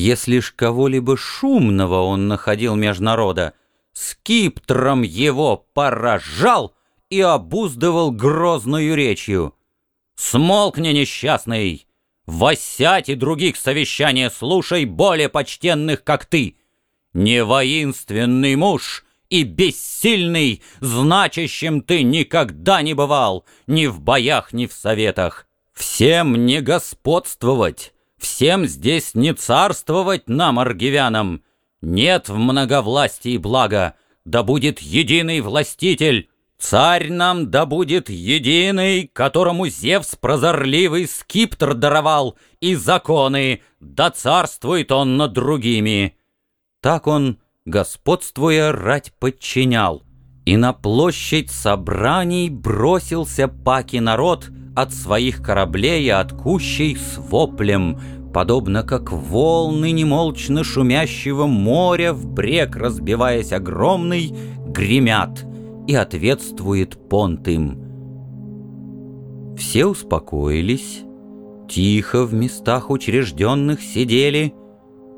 Если ж кого-либо шумного он находил меж народа, скиптром его поражал и обуздывал грозную речью. «Смолкни, несчастный! Восять и других совещания слушай, более почтенных, как ты! Не воинственный муж!» и бессильный, значащим ты никогда не бывал, ни в боях, ни в советах. Всем не господствовать, всем здесь не царствовать нам, аргивянам. Нет в многовластии блага, да будет единый властитель. Царь нам да будет единый, которому Зевс прозорливый скиптр даровал, и законы, да царствует он над другими. Так он господствуя, рать подчинял. И на площадь собраний бросился паки народ от своих кораблей и от кущей с воплем, подобно как волны немолчно шумящего моря в брег, разбиваясь огромный, гремят, и ответствует понт им. Все успокоились, тихо в местах учрежденных сидели,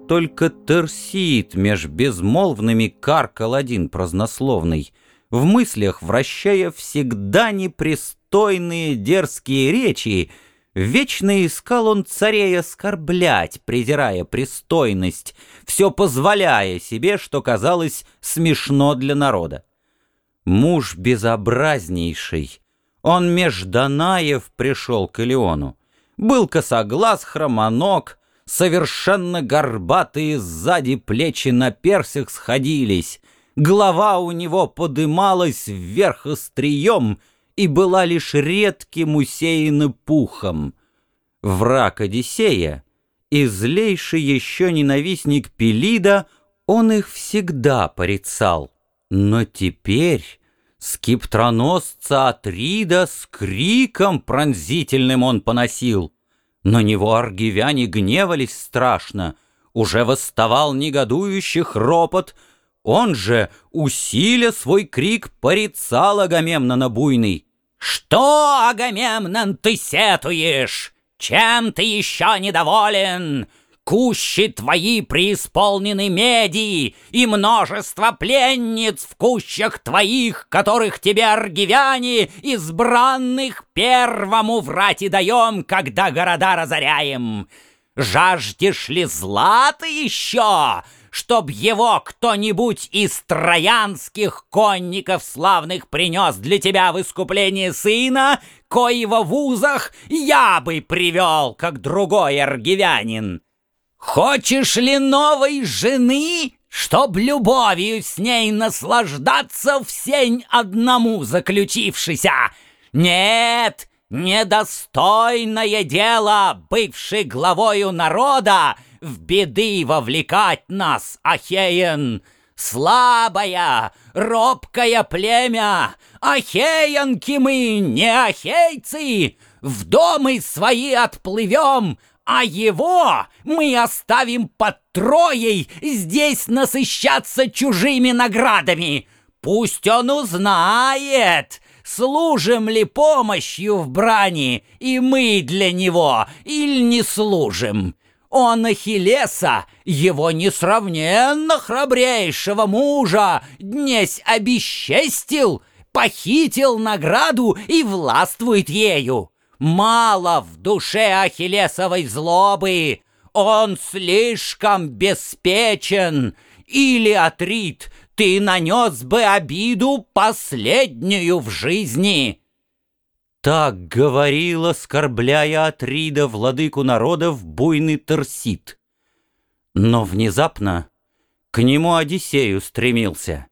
только Терсит меж безмолвными каркал один празднословный, в мыслях вращая всегда непристойные дерзкие речи, Вечно искал он царей оскорблять, презирая пристойность, все позволяя себе, что казалось смешно для народа. Муж безобразнейший, он меж Данаев пришел к Илеону. Был косоглаз, хромоног, совершенно горбатые сзади плечи на персях сходились, голова у него подымалась вверх острием и была лишь редким усеяна пухом. Враг Одиссея и злейший еще ненавистник Пелида, он их всегда порицал. Но теперь скиптроносца Атрида с криком пронзительным он поносил — на него аргивяне гневались страшно, уже восставал негодующих ропот, он же, усиля свой крик, порицал Агамемнона буйный. «Что, Агамемнон, ты сетуешь? Чем ты еще недоволен? Кущи твои преисполнены меди, и множество пленниц в кущах твоих, которых тебе аргивяне, избранных первому врать и даем, когда города разоряем. Жаждешь ли злата еще, чтоб его кто-нибудь из троянских конников славных принес для тебя в искупление сына, коего в узах я бы привел, как другой аргивянин?» Хочешь ли новой жены, чтоб любовью с ней наслаждаться в сень одному заключившийся? Нет, недостойное дело, бывший главою народа, в беды вовлекать нас, Ахеен. Слабая, робкое племя, Ахеянки мы, не ахейцы, в домы свои отплывем, а его мы оставим под Троей здесь насыщаться чужими наградами. Пусть он узнает, служим ли помощью в брани, и мы для него, или не служим. Он Ахиллеса, его несравненно храбрейшего мужа, днесь обесчестил, похитил награду и властвует ею. Мало в душе Ахиллесовой злобы, он слишком беспечен. Или, Атрит, ты нанес бы обиду последнюю в жизни. Так говорил, оскорбляя Атрида, владыку народов, буйный Терсит. Но внезапно к нему Одиссею стремился.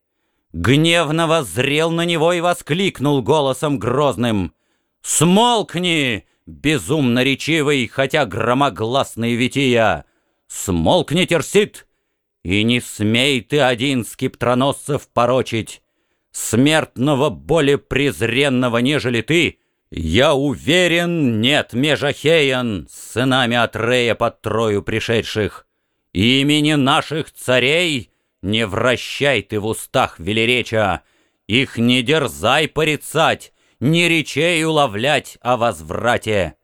Гневно воззрел на него и воскликнул голосом грозным — Смолкни, безумно речивый, хотя громогласный вития! Смолкни, Терсит, и не смей ты один скиптроносцев порочить! Смертного более презренного, нежели ты, я уверен, нет межахеян с сынами Атрея под трою пришедших. Имени наших царей не вращай ты в устах велереча, их не дерзай порицать, не речей уловлять о возврате.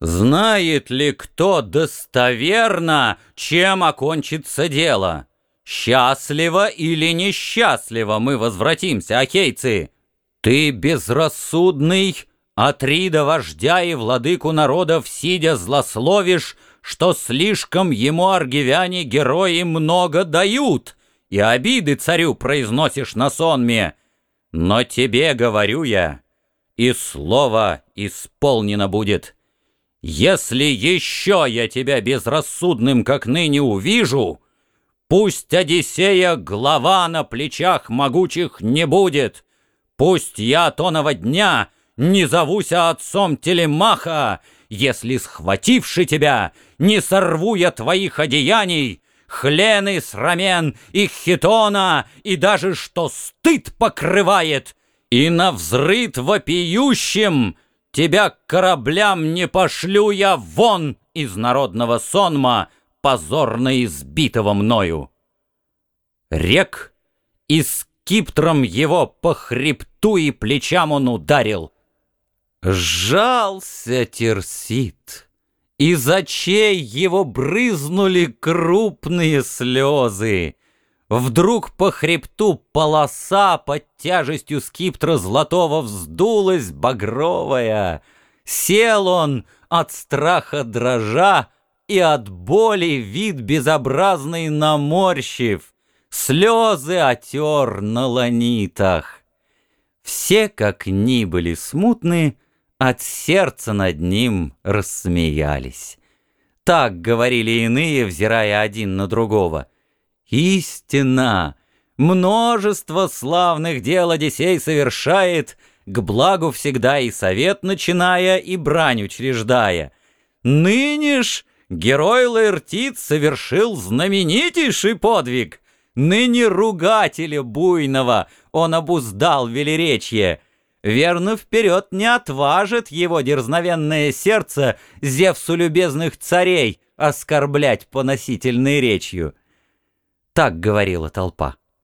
Знает ли кто достоверно, чем окончится дело? Счастливо или несчастливо мы возвратимся, окейцы? Ты безрассудный, Атрида вождя и владыку народов, сидя злословишь, что слишком ему аргивяне герои много дают, и обиды царю произносишь на сонме. Но тебе говорю я, и слово исполнено будет. Если еще я тебя безрассудным, как ныне, увижу, пусть Одиссея глава на плечах могучих не будет, пусть я тоного дня не зовуся отцом Телемаха, если, схвативши тебя, не сорву я твоих одеяний, хлены с рамен и хитона, и даже что стыд покрывает, и на взрыт вопиющим — Тебя к кораблям не пошлю я вон из народного сонма, позорно избитого мною. Рек и скиптром его по хребту и плечам он ударил. Сжался Терсит, из очей его брызнули крупные слезы. Вдруг по хребту полоса под тяжестью скиптра золотого вздулась багровая. Сел он от страха дрожа и от боли вид безобразный наморщив, слезы отер на ланитах. Все, как ни были смутны, от сердца над ним рассмеялись. Так говорили иные, взирая один на другого — Истина! Множество славных дел Одиссей совершает, К благу всегда и совет начиная, и брань учреждая. Ныне ж герой Лаэртит совершил знаменитейший подвиг. Ныне ругателя буйного он обуздал велеречье. Верно, вперед не отважит его дерзновенное сердце Зевсу любезных царей оскорблять поносительной речью. Так говорила толпа.